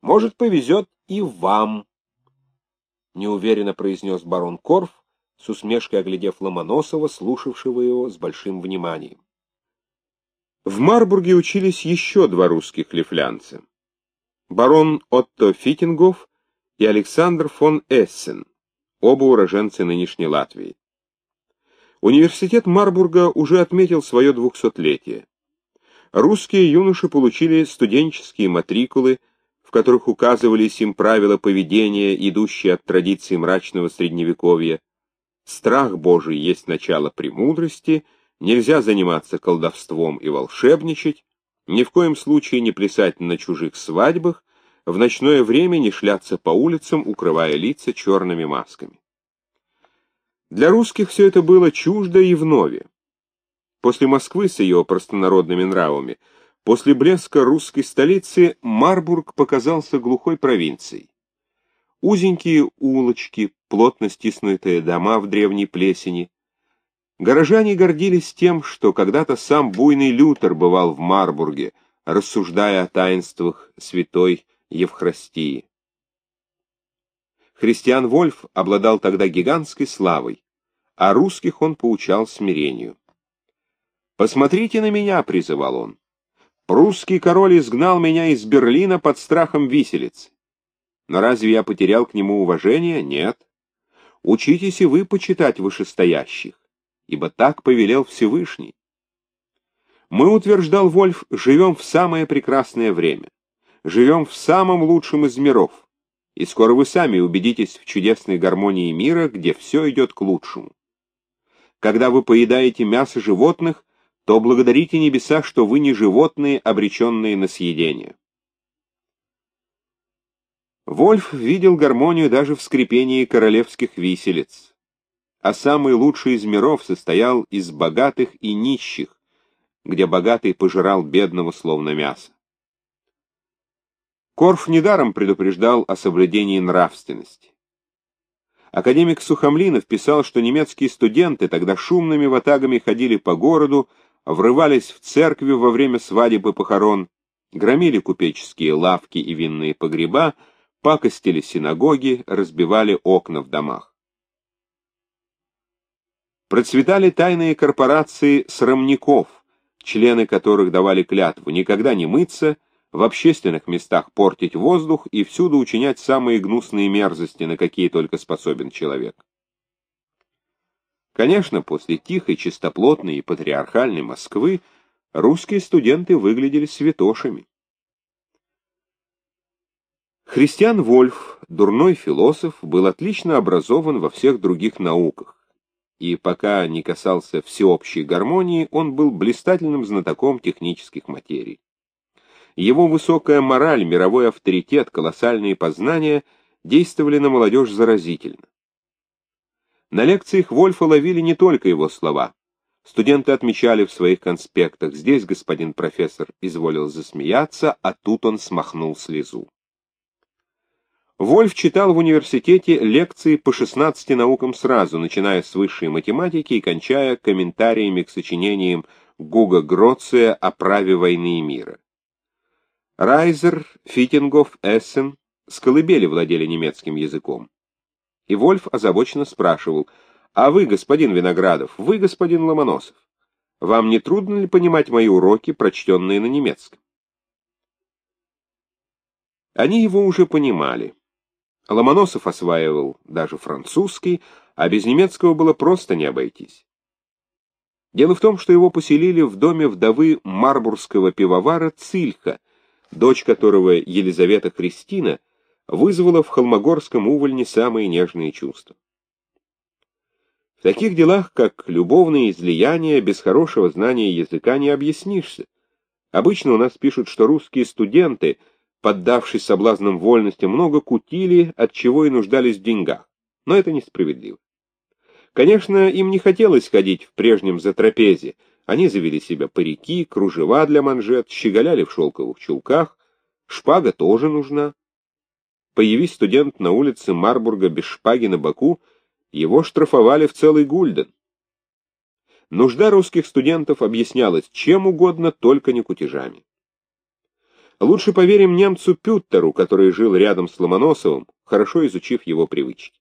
Может, повезет и вам, — неуверенно произнес барон Корф, с усмешкой оглядев Ломоносова, слушавшего его с большим вниманием. В Марбурге учились еще два русских лифлянца. Барон Отто Фитингов и Александр фон Эссен, оба уроженцы нынешней Латвии. Университет Марбурга уже отметил свое двухсотлетие. Русские юноши получили студенческие матрикулы, в которых указывались им правила поведения, идущие от традиций мрачного средневековья. Страх Божий есть начало премудрости, нельзя заниматься колдовством и волшебничать, ни в коем случае не плясать на чужих свадьбах, в ночное время не шляться по улицам, укрывая лица черными масками. Для русских все это было чуждо и вновь. После Москвы с ее простонародными нравами, после блеска русской столицы, Марбург показался глухой провинцией. Узенькие улочки, плотно стиснутые дома в древней плесени. Горожане гордились тем, что когда-то сам буйный Лютер бывал в Марбурге, рассуждая о таинствах святой Евхрастии. Христиан Вольф обладал тогда гигантской славой, а русских он поучал смирению. «Посмотрите на меня», — призывал он. «Прусский король изгнал меня из Берлина под страхом виселицы. Но разве я потерял к нему уважение? Нет. Учитесь и вы почитать вышестоящих, ибо так повелел Всевышний. Мы, утверждал Вольф, живем в самое прекрасное время, живем в самом лучшем из миров, и скоро вы сами убедитесь в чудесной гармонии мира, где все идет к лучшему. Когда вы поедаете мясо животных, то благодарите небеса, что вы не животные, обреченные на съедение. Вольф видел гармонию даже в скрипении королевских виселиц. А самый лучший из миров состоял из богатых и нищих, где богатый пожирал бедного словно мясо. Корф недаром предупреждал о соблюдении нравственности. Академик Сухомлинов писал, что немецкие студенты тогда шумными ватагами ходили по городу, врывались в церкви во время свадеб и похорон, громили купеческие лавки и винные погреба, пакостили синагоги, разбивали окна в домах. Процветали тайные корпорации срамников, члены которых давали клятву никогда не мыться, в общественных местах портить воздух и всюду учинять самые гнусные мерзости, на какие только способен человек. Конечно, после тихой, чистоплотной и патриархальной Москвы русские студенты выглядели святошами. Христиан Вольф, дурной философ, был отлично образован во всех других науках, и пока не касался всеобщей гармонии, он был блистательным знатоком технических материй. Его высокая мораль, мировой авторитет, колоссальные познания действовали на молодежь заразительно. На лекциях Вольфа ловили не только его слова. Студенты отмечали в своих конспектах, здесь господин профессор изволил засмеяться, а тут он смахнул слезу. Вольф читал в университете лекции по 16 наукам сразу, начиная с высшей математики и кончая комментариями к сочинениям Гуга Гроция о праве войны и мира. Райзер, Фитингов, Эссен с колыбели владели немецким языком. И Вольф озабоченно спрашивал, «А вы, господин Виноградов, вы, господин Ломоносов, вам не трудно ли понимать мои уроки, прочтенные на немецком?» Они его уже понимали. Ломоносов осваивал даже французский, а без немецкого было просто не обойтись. Дело в том, что его поселили в доме вдовы марбургского пивовара Цильха, дочь которого Елизавета Христина вызвала в холмогорском увольне самые нежные чувства. В таких делах, как любовные излияния, без хорошего знания языка не объяснишься. Обычно у нас пишут, что русские студенты, поддавшись соблазнам вольности, много кутили, от чего и нуждались в деньгах. Но это несправедливо. Конечно, им не хотелось ходить в прежнем затрапезе, они завели себе парики, кружева для манжет, щеголяли в шелковых чулках. Шпага тоже нужна. Появись студент на улице Марбурга без шпаги на боку, его штрафовали в целый гульден. Нужда русских студентов объяснялась чем угодно, только не кутежами. Лучше поверим немцу Пюттеру, который жил рядом с Ломоносовым, хорошо изучив его привычки.